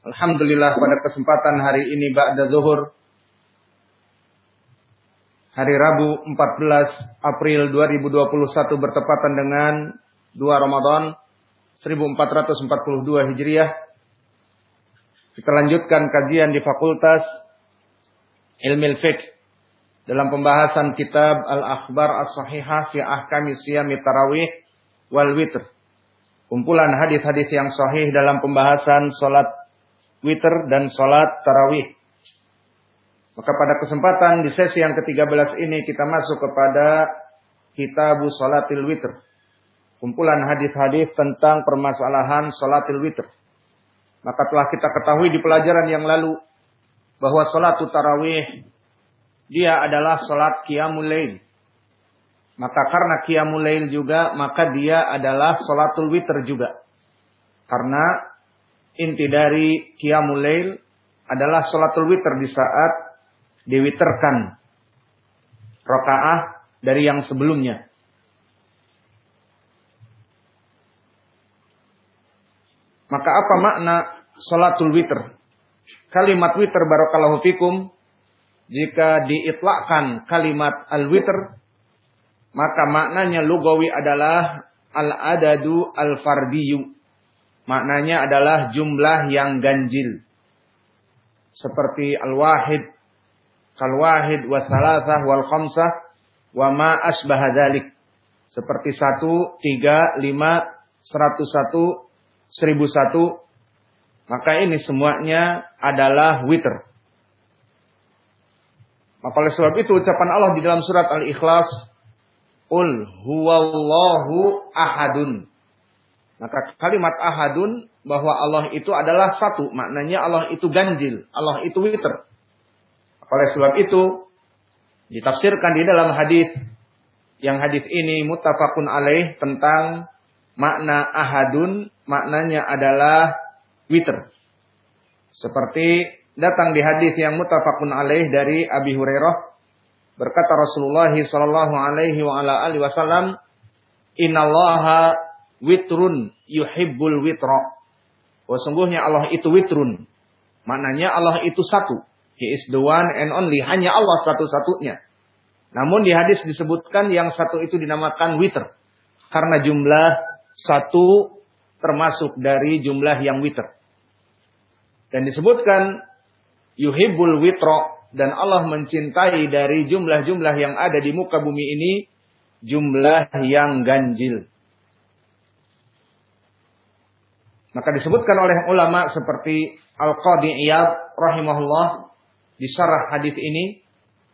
Alhamdulillah pada kesempatan hari ini Ba'da Zuhur Hari Rabu 14 April 2021 bertepatan dengan 2 Ramadan 1442 Hijriah Kita lanjutkan kajian di Fakultas Ilmu Fiqh dalam pembahasan kitab Al-Akhbar As-Sahihah fi Ahkami Siyami Tarawih wal Witr. Kumpulan hadis-hadis yang sahih dalam pembahasan salat witir dan sholat tarawih. Maka pada kesempatan di sesi yang ke-13 ini kita masuk kepada Kitabu Salatil Witr. Kumpulan hadis-hadis tentang permasalahan salatil witr. Maka telah kita ketahui di pelajaran yang lalu bahwa salat tarawih dia adalah salat qiyamul lail. Maka karena qiyamul lail juga maka dia adalah salatul witr juga. Karena inti dari Qiyamul Lail adalah sholatul witr di saat diwiterkan rakaah dari yang sebelumnya. Maka apa makna sholatul witr? Kalimat witr barakallahu fikum jika diitlakkan kalimat al-witr maka maknanya lugawi adalah al-adadu al-fardiyu Maknanya adalah jumlah yang ganjil. Seperti al-wahid, kal-wahid, wa salasah, wal khamsah, wa ma asbah dhalik. Seperti satu, tiga, lima, seratus satu, seribu satu. Maka ini semuanya adalah witr. Maka oleh sebab itu ucapan Allah di dalam surat Al-Ikhlas. Ul huwallahu ahadun. Maka kalimat ahadun bahwa Allah itu adalah satu, maknanya Allah itu ganjil, Allah itu witr. Oleh sebab itu ditafsirkan di dalam hadis yang hadis ini muttafaqun alaih tentang makna ahadun, maknanya adalah witr. Seperti datang di hadis yang muttafaqun alaih dari Abi Hurairah berkata Rasulullah sallallahu alaihi wa witrun yuhibbul witra. Sesungguhnya Allah itu witrun. Maknanya Allah itu satu. He is the one and only. Hanya Allah satu-satunya. Namun di hadis disebutkan yang satu itu dinamakan witr. Karena jumlah satu termasuk dari jumlah yang witr. Dan disebutkan yuhibbul witro. Dan Allah mencintai dari jumlah-jumlah yang ada di muka bumi ini. Jumlah yang ganjil. Maka disebutkan oleh ulama seperti Al-Qadi Iyad rahimahullah di syarah hadis ini,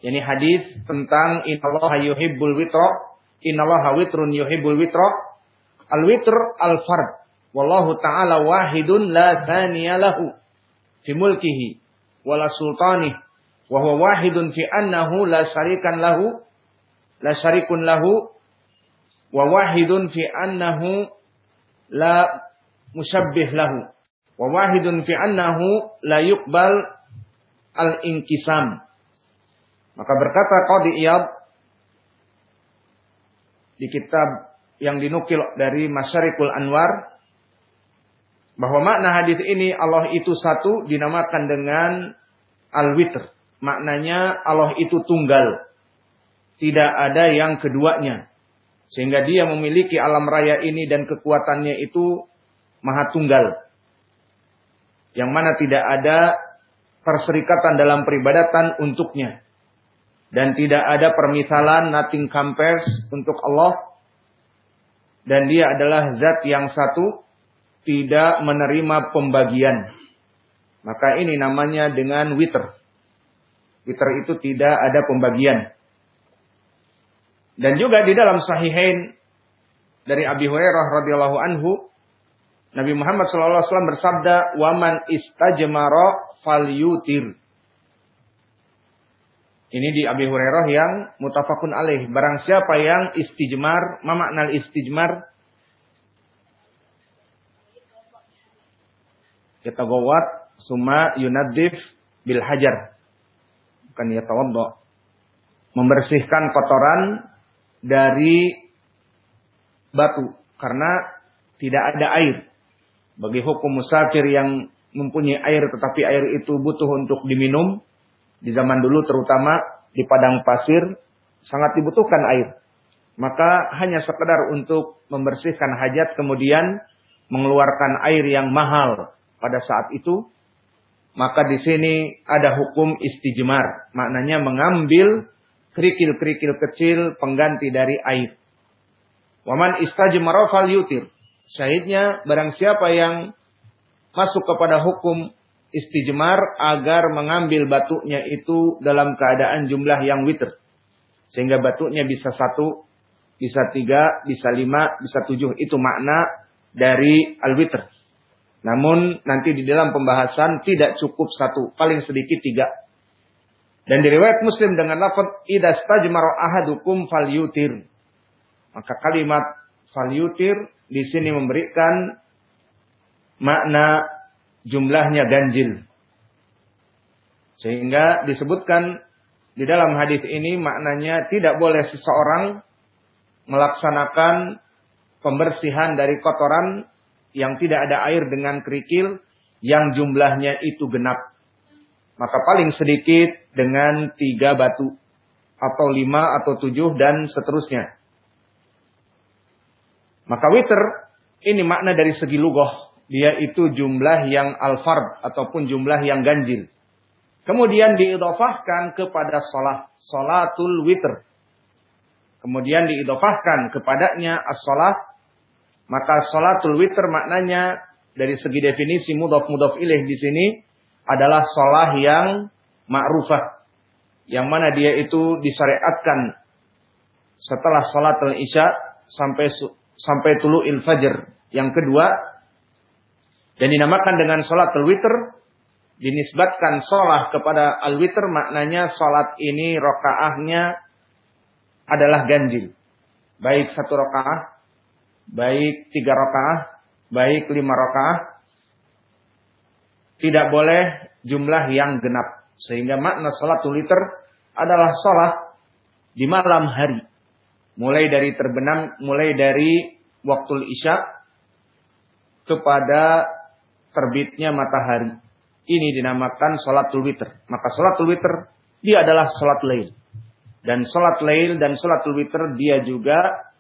yakni hadis tentang innallaha yuhibbul witra, innallaha witrun yuhibbul witra. Al-witr al-fard. Wallahu ta'ala wahidun la thaniya lahu fi mulkihi wala sultanih wa huwa wahidun fi annahu la syarikan lahu la syarikun lahu wa wahidun fi annahu la musyabbih lahu. Wa wahidun fi annahu la yuqbal al-inkisam. Maka berkata Qadi Iyad di kitab yang dinukil dari Masyarikul Anwar bahwa makna hadis ini Allah itu satu dinamakan dengan al-witr. Maknanya Allah itu tunggal. Tidak ada yang keduanya. Sehingga dia memiliki alam raya ini dan kekuatannya itu Maha Tunggal. Yang mana tidak ada perserikatan dalam peribadatan untuknya. Dan tidak ada permisalan nothing compares untuk Allah. Dan dia adalah zat yang satu. Tidak menerima pembagian. Maka ini namanya dengan witr. Witr itu tidak ada pembagian. Dan juga di dalam sahihain dari Abi Hurairah radhiyallahu anhu Nabi Muhammad SAW bersabda, "Waman istajmara falyutir." Ini di Abi Hurairah yang mutafakun alaih. Barang siapa yang istijmar, ma makna istijmar? Yatagawat summa yunadif bil hajar. Bukan yatawadda. Membersihkan kotoran dari batu. Karena tidak ada air. Bagi hukum musafir yang mempunyai air tetapi air itu butuh untuk diminum, di zaman dulu terutama di padang pasir sangat dibutuhkan air. Maka hanya sekedar untuk membersihkan hajat kemudian mengeluarkan air yang mahal pada saat itu, maka di sini ada hukum istijmar, maknanya mengambil kerikil-kerikil kecil pengganti dari air. Waman istajmara fal yutir. Syahidnya barang siapa yang masuk kepada hukum istijmar agar mengambil batunya itu dalam keadaan jumlah yang witr. Sehingga batunya bisa satu, bisa tiga, bisa lima, bisa tujuh. Itu makna dari al-witr. Namun nanti di dalam pembahasan tidak cukup satu, paling sedikit tiga. Dan di riwayat Muslim dengan lafaz idza stajmara ahadukum falyutir. Maka kalimat falyutir di sini memberikan makna jumlahnya ganjil. Sehingga disebutkan di dalam hadis ini maknanya tidak boleh seseorang melaksanakan pembersihan dari kotoran yang tidak ada air dengan kerikil yang jumlahnya itu genap. Maka paling sedikit dengan tiga batu. Atau lima atau tujuh dan seterusnya. Maka witer ini makna dari segi lugoh dia itu jumlah yang al-fard ataupun jumlah yang ganjil. Kemudian diidofahkan kepada salat, salatul witr. Kemudian diidofahkan kepadanya as-salat, maka salatul witr maknanya dari segi definisi mudhaf mudhaf ilaih di sini adalah salah yang ma'rufah. Yang mana dia itu disyariatkan setelah salatul isya sampai sampai tulu'il fajr. Yang kedua, dan dinamakan dengan sholat al-witr. Dinisbatkan sholat kepada al-witr maknanya sholat ini rokaahnya adalah ganjil. Baik satu rokaah, baik tiga rokaah, baik lima rokaah. Tidak boleh jumlah yang genap. Sehingga makna sholat al-witr adalah sholat di malam hari. Mulai dari terbenam, mulai dari waktu isya kepada terbitnya matahari. Ini dinamakan sholatul witr. Maka sholatul witr dia adalah sholat lail. Dan sholat lail dan sholatul witr dia juga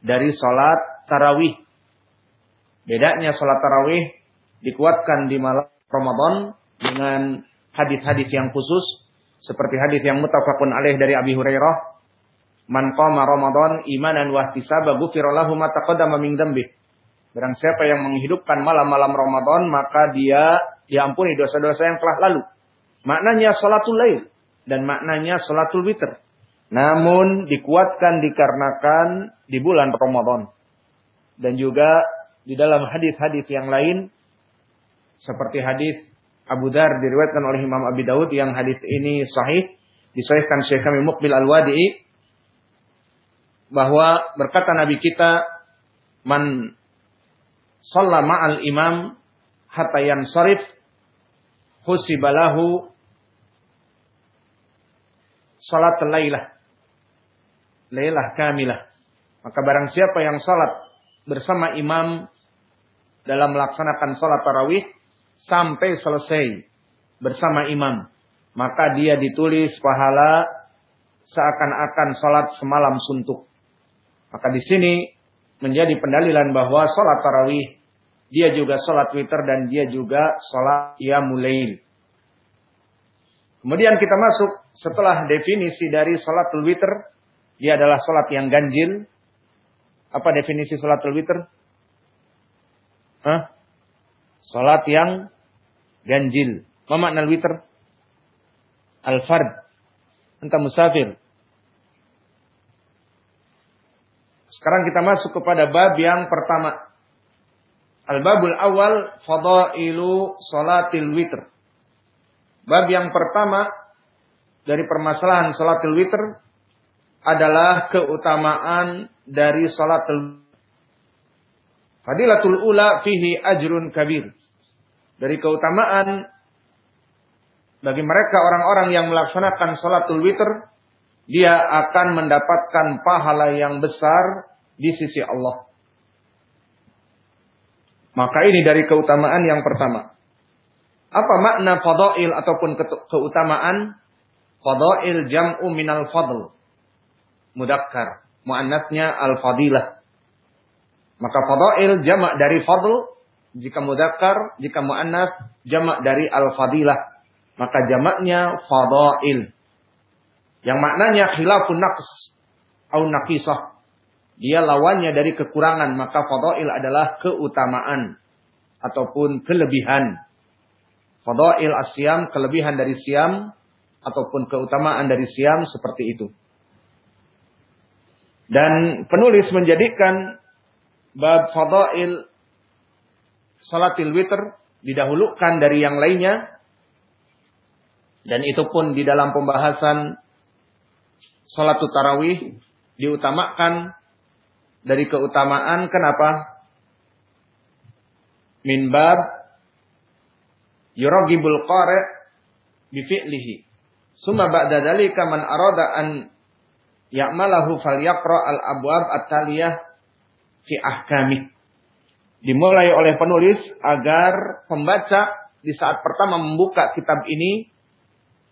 dari sholat tarawih. Bedanya sholat tarawih dikuatkan di malam Ramadan dengan hadis-hadis yang khusus seperti hadis yang mutafakun alaih dari Abi Hurairah man qama ramadan imanan wa ihtisaba ghufira lahu ma taqaddama min dzambihi Barang siapa yang menghidupkan malam-malam Ramadan, maka dia diampuni dosa-dosa yang telah lalu. Maknanya salatul lail dan maknanya salatul witr. Namun dikuatkan dikarenakan di bulan Ramadan. Dan juga di dalam hadis-hadis yang lain seperti hadis Abu Dar diriwayatkan oleh Imam Abi Daud yang hadis ini sahih disahihkan Syekh kami Muqbil Al-Wadi'i bahwa berkata Nabi kita man shalla ma'al imam hatta yansarif husibalahu salat lailah lailah kamilah. Maka barang siapa yang salat bersama imam dalam melaksanakan salat tarawih sampai selesai bersama imam maka dia ditulis pahala seakan-akan salat semalam suntuk maka di sini menjadi pendalilan bahwa sholat tarawih dia juga sholat witir dan dia juga sholat yamulail. Kemudian kita masuk setelah definisi dari sholat witir, dia adalah sholat yang ganjil. Apa definisi sholat witir? Hah? Sholat yang ganjil. Apa makna witir? Al-fard. Entah musafir. Sekarang kita masuk kepada bab yang pertama. Al-babul awal fadailu salatil witr. Bab yang pertama dari permasalahan salatul witr adalah keutamaan dari salatul Fadilatul ula fihi ajrun kabir. Dari keutamaan bagi mereka orang-orang yang melaksanakan salatul witr, dia akan mendapatkan pahala yang besar di sisi Allah. Maka ini dari keutamaan yang pertama. Apa makna fadail ataupun keutamaan? Fadail jam'u minal fadl. Mudakkar. Mu'annatnya al-fadilah. Maka fadail jamak dari fadl. Jika mudakkar, jika mu'annats jamak dari al-fadilah. Maka jamaknya fadail. Yang maknanya khilafun naqs. Au naqisah. Dia lawannya dari kekurangan. Maka fadail adalah keutamaan. Ataupun kelebihan. Fadail asyam, kelebihan dari siam. Ataupun keutamaan dari siam seperti itu. Dan penulis menjadikan bab fadail salatil witr didahulukan dari yang lainnya. Dan itu pun di dalam pembahasan salatul tarawih diutamakan dari keutamaan kenapa? Min bab yuragibul qari' bi fi'lihi. Summa ba'da dzalika man arada an ya'malahu falyaqra al-abwab at-taliyah fi ahkami. Dimulai oleh penulis agar pembaca di saat pertama membuka kitab ini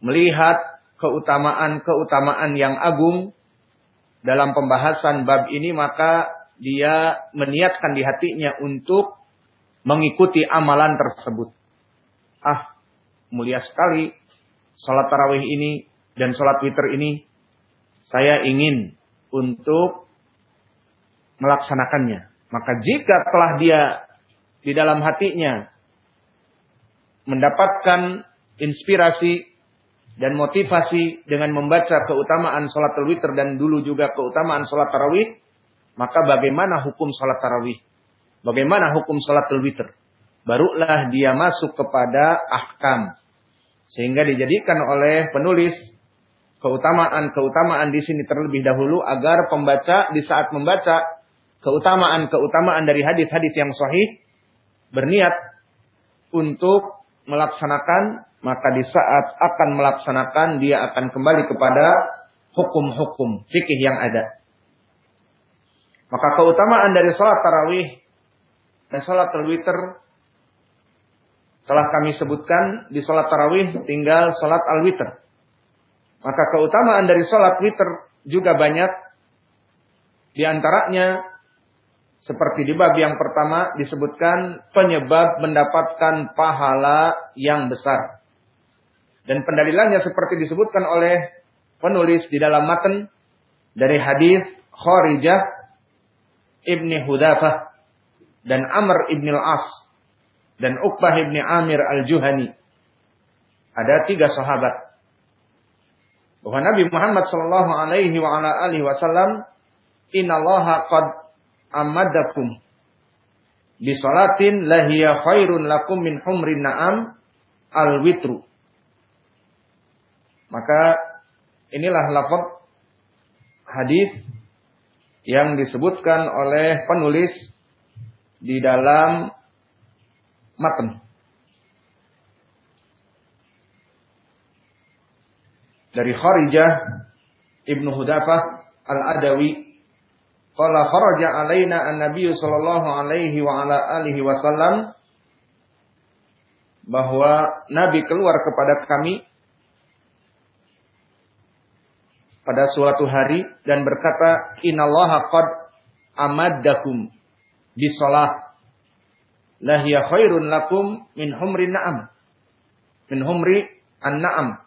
melihat keutamaan-keutamaan yang agung dalam pembahasan bab ini maka dia meniatkan di hatinya untuk mengikuti amalan tersebut. Ah, mulia sekali salat tarawih ini dan salat witir ini saya ingin untuk melaksanakannya. Maka jika telah dia di dalam hatinya mendapatkan inspirasi dan motivasi dengan membaca keutamaan sholat witr dan dulu juga keutamaan sholat tarawih, maka bagaimana hukum sholat tarawih? Bagaimana hukum sholat witr? Barulah dia masuk kepada ahkam. Sehingga dijadikan oleh penulis keutamaan-keutamaan di sini terlebih dahulu agar pembaca di saat membaca keutamaan-keutamaan dari hadis-hadis yang sahih berniat untuk melaksanakan maka di saat akan melaksanakan dia akan kembali kepada hukum-hukum fikih yang ada. Maka keutamaan dari sholat tarawih dan sholat al-witr telah kami sebutkan di sholat tarawih tinggal sholat al-witr. Maka keutamaan dari sholat witr juga banyak. Di antaranya seperti di bab yang pertama disebutkan penyebab mendapatkan pahala yang besar. Dan pendalilannya seperti disebutkan oleh penulis di dalam matan dari hadis Kharijah Ibni Hudafah dan Amr Ibni Al-As dan Uqbah Ibni Amir Al-Juhani. Ada tiga sahabat bahwa Nabi Muhammad sallallahu alaihi wa ala alihi wasallam innallaha qad amadakum bi salatin lahiya khairun lakum min humrin na'am al witru maka inilah lafaz hadis yang disebutkan oleh penulis di dalam matan dari Kharijah Ibnu Hudafah Al-Adawi qala kharaja alaina an-nabiy sallallahu alaihi wa ala alihi wasallam bahwa Nabi keluar kepada kami pada suatu hari dan berkata innallaha qad amaddakum bisalah lahiya khairun lakum min humri na'am min humri an-na'am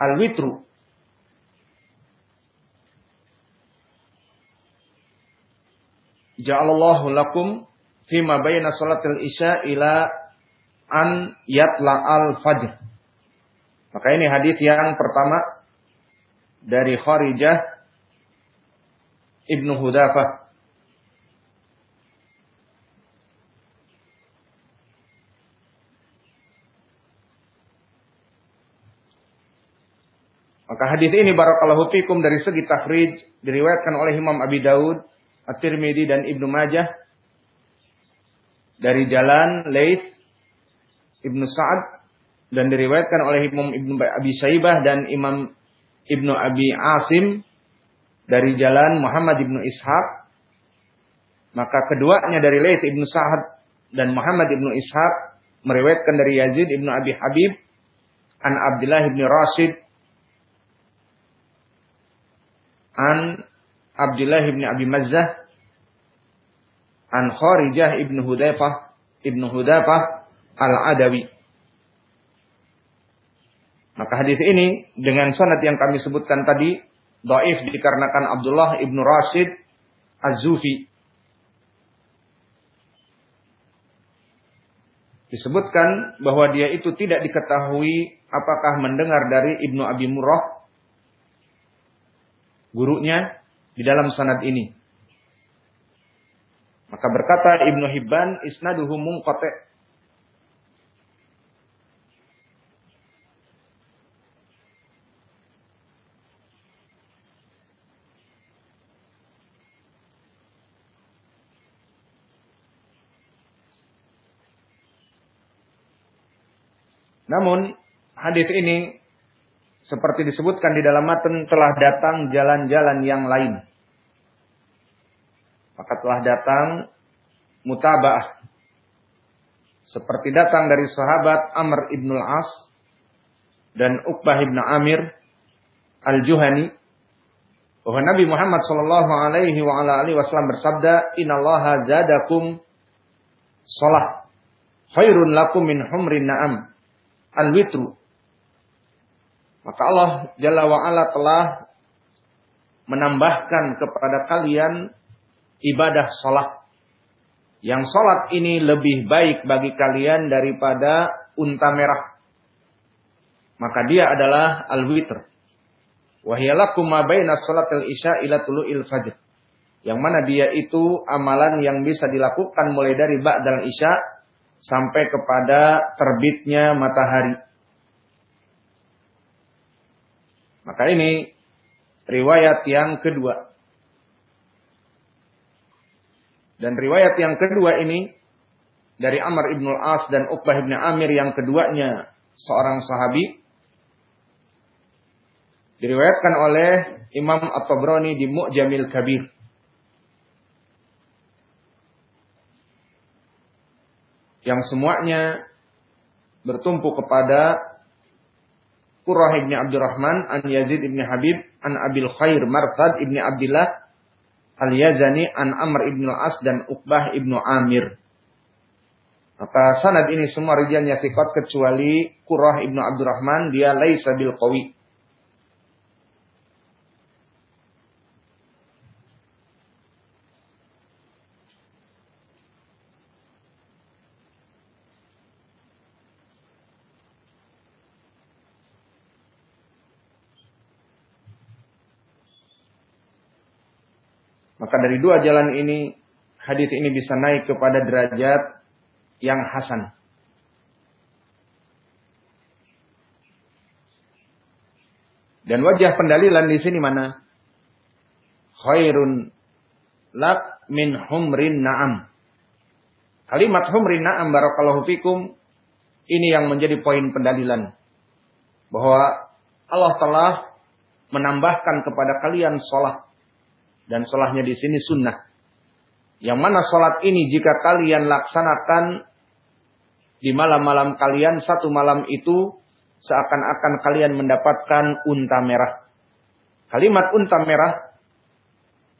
al-witru. Ja'alallahu lakum fima bayna salatil isya ila an yatla al-fajr. Maka ini hadis yang pertama dari Kharijah Ibnu Hudafah. Maka hadis ini barakallahu fikum dari segi takhrij diriwayatkan oleh Imam Abi Daud, At-Tirmidzi dan Ibnu Majah. Dari jalan Laits Ibnu Sa'ad dan diriwayatkan oleh Imam Ibnu Abi Syaibah dan Imam Ibnu Abi Asim dari jalan Muhammad Ibnu Ishaq. Maka keduanya dari Laits Ibnu Sa'ad dan Muhammad Ibnu Ishaq meriwayatkan dari Yazid Ibnu Abi Habib an Abdullah Ibnu Rashid an Abdullah ibn Abi Mazzah an Kharijah ibn Hudaifah ibn Hudaifah al-Adawi. Maka hadis ini dengan sanad yang kami sebutkan tadi dhaif dikarenakan Abdullah ibn Rashid Az-Zufi. Disebutkan bahwa dia itu tidak diketahui apakah mendengar dari Ibnu Abi Murrah gurunya di dalam sanad ini. Maka berkata Ibnu Hibban isnaduhu munqati. Namun hadis ini seperti disebutkan di dalam matan telah datang jalan-jalan yang lain. Maka telah datang mutabah. Seperti datang dari sahabat Amr ibn al-As dan Uqbah ibn Amir al-Juhani bahwa Nabi Muhammad sallallahu alaihi wa ala alihi wasallam bersabda, "Innallaha zadakum shalah khairun lakum min humrin na'am." Al-witru maka Allah Jalla wa'ala telah menambahkan kepada kalian ibadah sholat. Yang sholat ini lebih baik bagi kalian daripada unta merah. Maka dia adalah al-witr. Wahyalakum ma baina isya ila fajr. Yang mana dia itu amalan yang bisa dilakukan mulai dari ba'dal isya sampai kepada terbitnya matahari. Maka ini riwayat yang kedua. Dan riwayat yang kedua ini dari Amr ibn al-As dan Uqbah ibn Amir yang keduanya seorang sahabi. Diriwayatkan oleh Imam At-Tabrani di Mu'jamil Kabir. Yang semuanya bertumpu kepada Qurrah ibn Abdurrahman, an Yazid ibn Habib, an Abil Khair Marfad ibn Abdullah, Al-Yazani, an Amr ibn Al-As, dan Uqbah ibn Amir. Maka sanad ini semua rijalnya thiqat kecuali Qurrah ibn Abdurrahman, dia laisa bil qawi. Maka dari dua jalan ini, hadis ini bisa naik kepada derajat yang hasan. Dan wajah pendalilan di sini mana? Khairun lak min humrin na'am. Kalimat humrin na'am barakallahu fikum ini yang menjadi poin pendalilan bahwa Allah telah menambahkan kepada kalian sholat dan solahnya di sini sunnah. Yang mana sholat ini jika kalian laksanakan di malam-malam kalian, satu malam itu seakan-akan kalian mendapatkan unta merah. Kalimat unta merah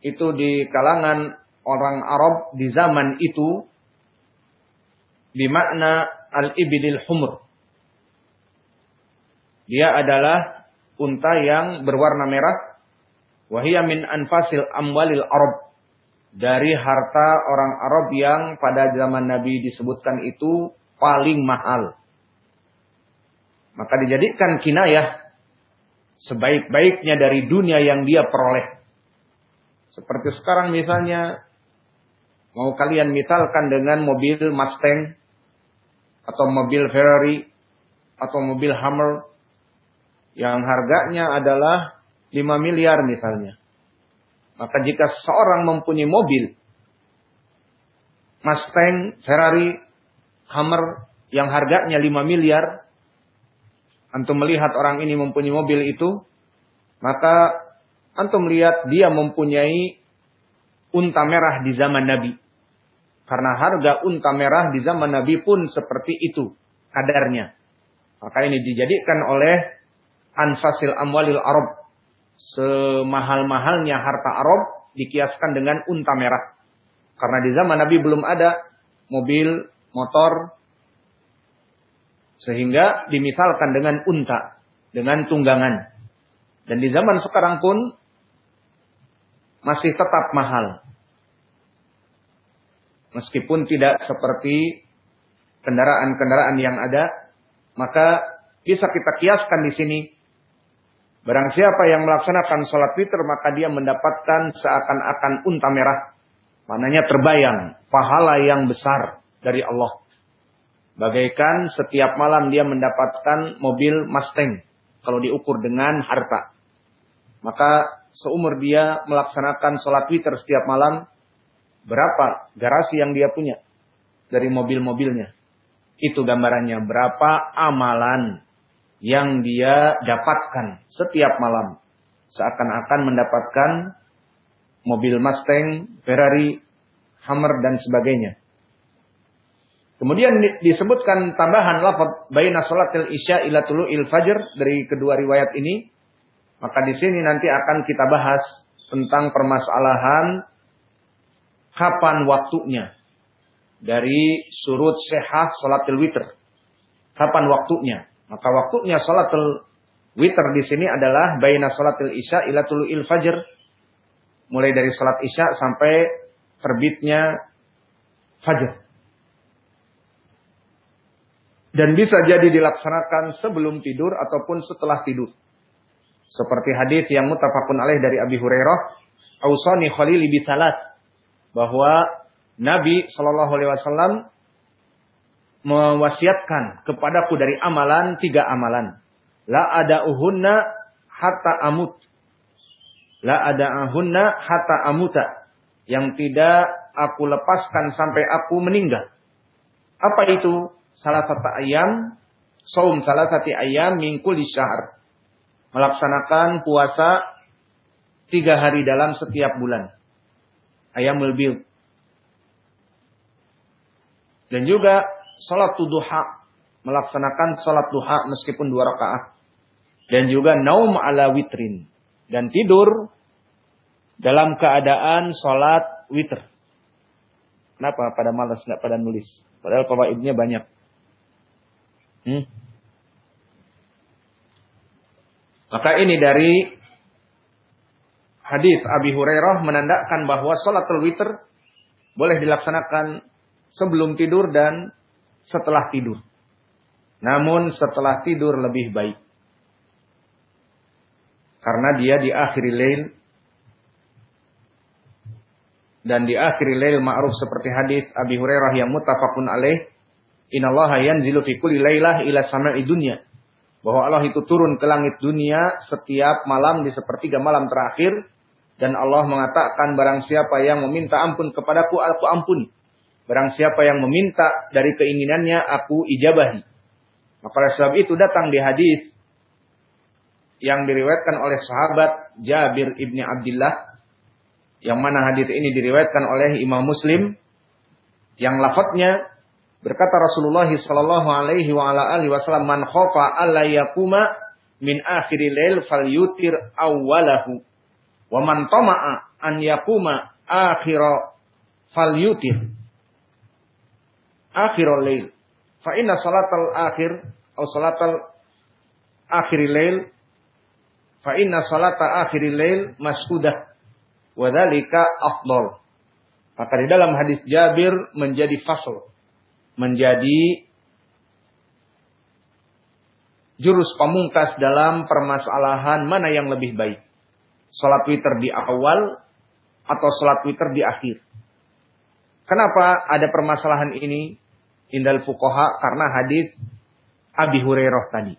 itu di kalangan orang Arab di zaman itu bimakna al-ibilil humur. Dia adalah unta yang berwarna merah Wahia min anfasil amwalil Arab. Dari harta orang Arab yang pada zaman Nabi disebutkan itu paling mahal. Maka dijadikan kinayah sebaik-baiknya dari dunia yang dia peroleh. Seperti sekarang misalnya mau kalian misalkan dengan mobil Mustang atau mobil Ferrari atau mobil Hummer yang harganya adalah 5 miliar misalnya. Maka jika seorang mempunyai mobil, Mustang, Ferrari, Hammer yang harganya 5 miliar, antum melihat orang ini mempunyai mobil itu, maka antum lihat dia mempunyai unta merah di zaman Nabi. Karena harga unta merah di zaman Nabi pun seperti itu kadarnya. Maka ini dijadikan oleh anfasil amwalil Arab. Semahal-mahalnya harta Arab dikiaskan dengan unta merah. Karena di zaman Nabi belum ada mobil, motor, sehingga dimisalkan dengan unta, dengan tunggangan. Dan di zaman sekarang pun masih tetap mahal. Meskipun tidak seperti kendaraan-kendaraan yang ada, maka bisa kita kiaskan di sini. Barang siapa yang melaksanakan sholat witir maka dia mendapatkan seakan-akan unta merah. Mananya terbayang pahala yang besar dari Allah. Bagaikan setiap malam dia mendapatkan mobil Mustang. Kalau diukur dengan harta. Maka seumur dia melaksanakan sholat witir setiap malam. Berapa garasi yang dia punya. Dari mobil-mobilnya. Itu gambarannya berapa amalan yang dia dapatkan setiap malam. Seakan-akan mendapatkan mobil Mustang, Ferrari, Hammer dan sebagainya. Kemudian disebutkan tambahan lafaz baina salatil isya ila tulu'il fajr dari kedua riwayat ini. Maka di sini nanti akan kita bahas tentang permasalahan kapan waktunya dari surut sehah salatul witr. Kapan waktunya? Maka waktunya salatul witr di sini adalah baina salatul isya ila tulu'il fajr. Mulai dari salat isya sampai terbitnya fajar. Dan bisa jadi dilaksanakan sebelum tidur ataupun setelah tidur. Seperti hadis yang mutafakun alaih dari Abi Hurairah, Ausani Khalili. Bahwa Nabi Shallallahu Wasallam mewasiatkan kepadaku dari amalan tiga amalan. La ada uhunna hatta amut. La ada ahunna hatta amuta. Yang tidak aku lepaskan sampai aku meninggal. Apa itu? Salah satu ayam. Saum salah satu ayam mingkul di syahr. Melaksanakan puasa tiga hari dalam setiap bulan. Ayam lebih dan juga salat duha, melaksanakan salat duha meskipun dua rakaat. Dan juga naum ala witrin. Dan tidur dalam keadaan salat witr. Kenapa pada malas nggak pada nulis? Padahal fawaidnya banyak. Hmm? Maka ini dari hadis Abi Hurairah menandakan bahwa salatul witr boleh dilaksanakan sebelum tidur dan setelah tidur. Namun setelah tidur lebih baik. Karena dia di akhir lail dan di akhir lail ma'ruf seperti hadis Abi Hurairah yang muttafaqun alaih, "Innallaha yanzilu fi kulli lailah ila sama'i dunya." Bahwa Allah itu turun ke langit dunia setiap malam di sepertiga malam terakhir dan Allah mengatakan barang siapa yang meminta ampun kepadaku aku ampuni Barang siapa yang meminta dari keinginannya, aku ijabahi. Maka oleh sebab itu datang di hadis yang diriwayatkan oleh sahabat Jabir ibni Abdullah, yang mana hadis ini diriwayatkan oleh Imam Muslim, yang lafadznya berkata Rasulullah Sallallahu Alaihi Wasallam, "Man khofa alla yakuma min akhiri lail falyutir awwalahu, wa man tama'a an yakuma akhira falyutir." Akhirul lail. Fa inna salatal akhir atau salatal akhiril lail fa inna salata akhiril lail mas'udah wa dzalika afdal. Maka di dalam hadis Jabir menjadi fasl, menjadi jurus pamungkas dalam permasalahan mana yang lebih baik. Salat witir di awal atau salat witir di akhir. Kenapa ada permasalahan ini? Indal fukoha karena hadis Abi Hurairah tadi.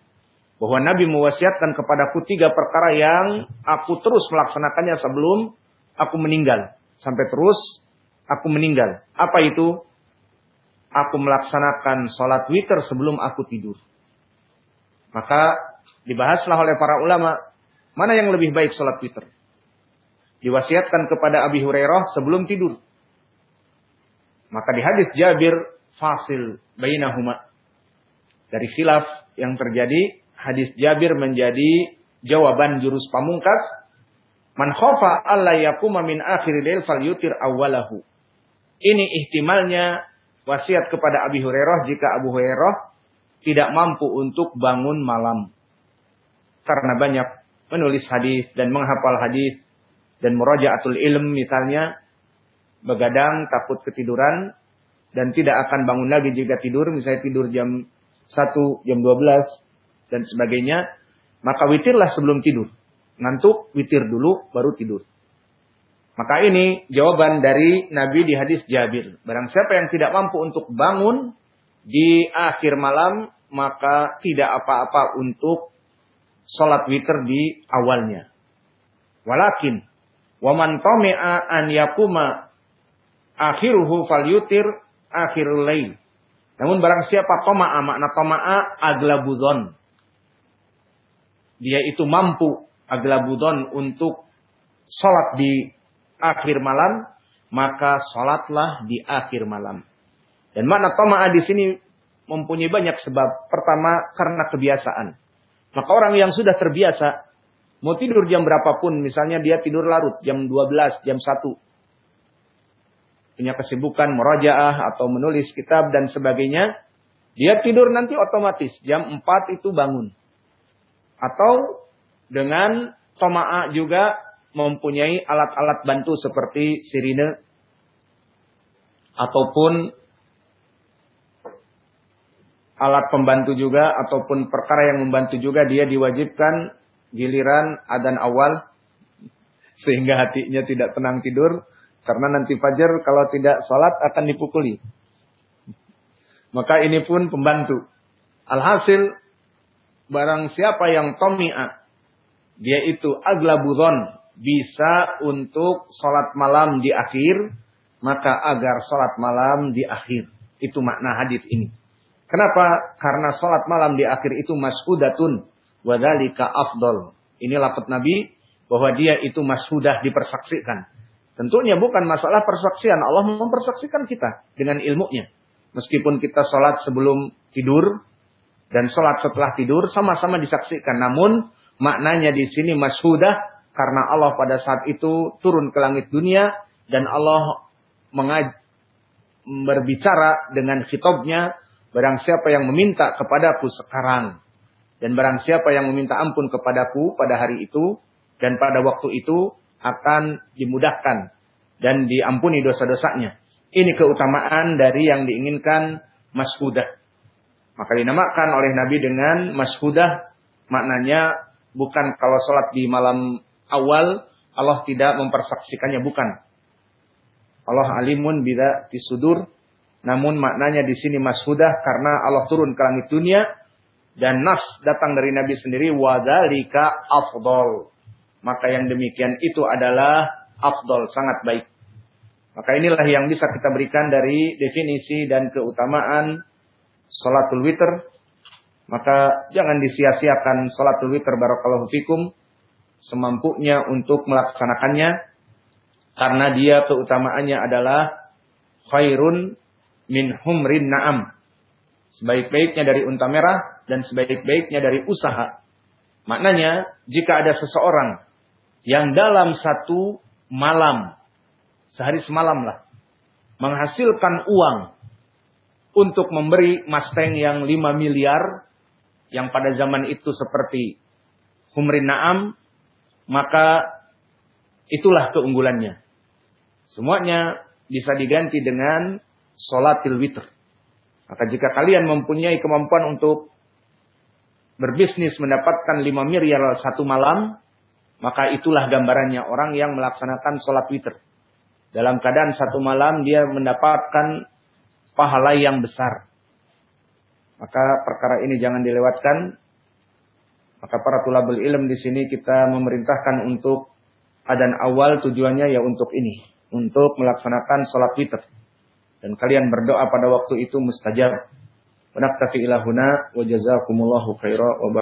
bahwa Nabi mewasiatkan kepadaku tiga perkara yang aku terus melaksanakannya sebelum aku meninggal. Sampai terus aku meninggal. Apa itu? Aku melaksanakan sholat witir sebelum aku tidur. Maka dibahaslah oleh para ulama, mana yang lebih baik sholat witir? Diwasiatkan kepada Abi Hurairah sebelum tidur. Maka di hadis Jabir fasil bainahuma. Dari khilaf yang terjadi hadis Jabir menjadi jawaban jurus pamungkas. Man khofa alla yakuma min akhir lail yutir awalahu. Ini ihtimalnya wasiat kepada Abi Hurairah jika Abu Hurairah tidak mampu untuk bangun malam. Karena banyak menulis hadis dan menghafal hadis dan murajaatul ilm misalnya begadang takut ketiduran dan tidak akan bangun lagi jika tidur misalnya tidur jam 1 jam 12 dan sebagainya, maka witirlah sebelum tidur. Ngantuk, witir dulu, baru tidur. Maka ini jawaban dari Nabi di hadis Jabir. Barang siapa yang tidak mampu untuk bangun di akhir malam, maka tidak apa-apa untuk sholat witir di awalnya. Walakin, waman tome'a an yakuma akhiruhu fal yutir akhirul lail. Namun barang siapa toma'a, makna toma'a aglabudon dia itu mampu aglabudon untuk sholat di akhir malam, maka sholatlah di akhir malam. Dan makna toma'a di sini mempunyai banyak sebab. Pertama, karena kebiasaan. Maka orang yang sudah terbiasa, mau tidur jam berapapun, misalnya dia tidur larut, jam 12, jam 1. Punya kesibukan merajaah atau menulis kitab dan sebagainya. Dia tidur nanti otomatis, jam 4 itu bangun. Atau dengan toma'a juga mempunyai alat-alat bantu seperti sirine ataupun alat pembantu juga ataupun perkara yang membantu juga dia diwajibkan giliran adan awal sehingga hatinya tidak tenang tidur karena nanti fajar kalau tidak sholat akan dipukuli. Maka ini pun pembantu. Alhasil barang siapa yang tomi'a, dia itu aglabudon, bisa untuk sholat malam di akhir, maka agar sholat malam di akhir. Itu makna hadis ini. Kenapa? Karena sholat malam di akhir itu mashudatun, wadalika afdol. Ini lapet Nabi, bahwa dia itu mashudah dipersaksikan. Tentunya bukan masalah persaksian. Allah mempersaksikan kita dengan ilmunya. Meskipun kita sholat sebelum tidur, dan sholat setelah tidur sama-sama disaksikan. Namun maknanya di sini masyhudah karena Allah pada saat itu turun ke langit dunia dan Allah mengaj berbicara dengan khitabnya barang siapa yang meminta kepadaku sekarang dan barang siapa yang meminta ampun kepadaku pada hari itu dan pada waktu itu akan dimudahkan dan diampuni dosa-dosanya. Ini keutamaan dari yang diinginkan mashudah. Maka dinamakan oleh Nabi dengan mashudah. Maknanya bukan kalau sholat di malam awal Allah tidak mempersaksikannya. Bukan. Allah alimun bila disudur. Namun maknanya di sini mashudah karena Allah turun ke langit dunia. Dan nas datang dari Nabi sendiri. Wadalika afdol. Maka yang demikian itu adalah afdol. Sangat baik. Maka inilah yang bisa kita berikan dari definisi dan keutamaan salatul witr, maka jangan disia-siakan salatul witr barakallahu fikum semampunya untuk melaksanakannya karena dia keutamaannya adalah khairun min humrin na'am. Sebaik-baiknya dari unta merah dan sebaik-baiknya dari usaha. Maknanya, jika ada seseorang yang dalam satu malam, sehari semalam lah, menghasilkan uang untuk memberi Mustang yang 5 miliar yang pada zaman itu seperti Humrin Naam maka itulah keunggulannya. Semuanya bisa diganti dengan sholatil witr. Maka jika kalian mempunyai kemampuan untuk berbisnis mendapatkan 5 miliar satu malam, maka itulah gambarannya orang yang melaksanakan sholat witr. Dalam keadaan satu malam dia mendapatkan pahala yang besar. Maka perkara ini jangan dilewatkan. Maka para tulabul ilm di sini kita memerintahkan untuk adan awal tujuannya ya untuk ini, untuk melaksanakan sholat witir. Dan kalian berdoa pada waktu itu mustajab. Wa naktafi ilahuna wa jazakumullahu khaira wa